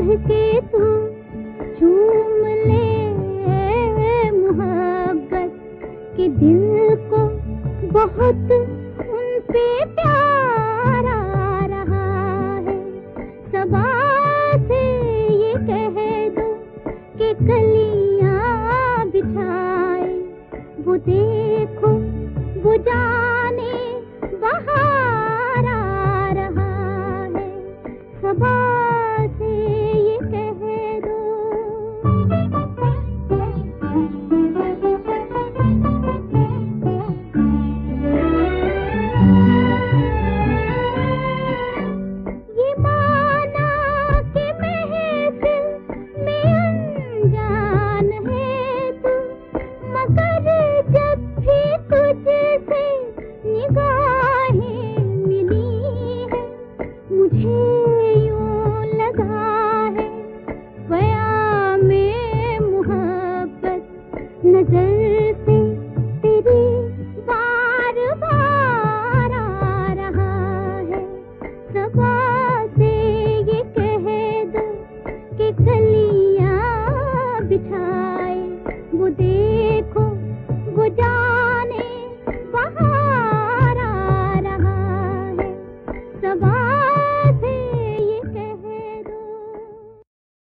चढ़ तू झूम ले मोहब्बत के दिल को बहुत उन पे प्यार आ रहा है। सबा से ये कह दो कि बिछाए, वो देखो you.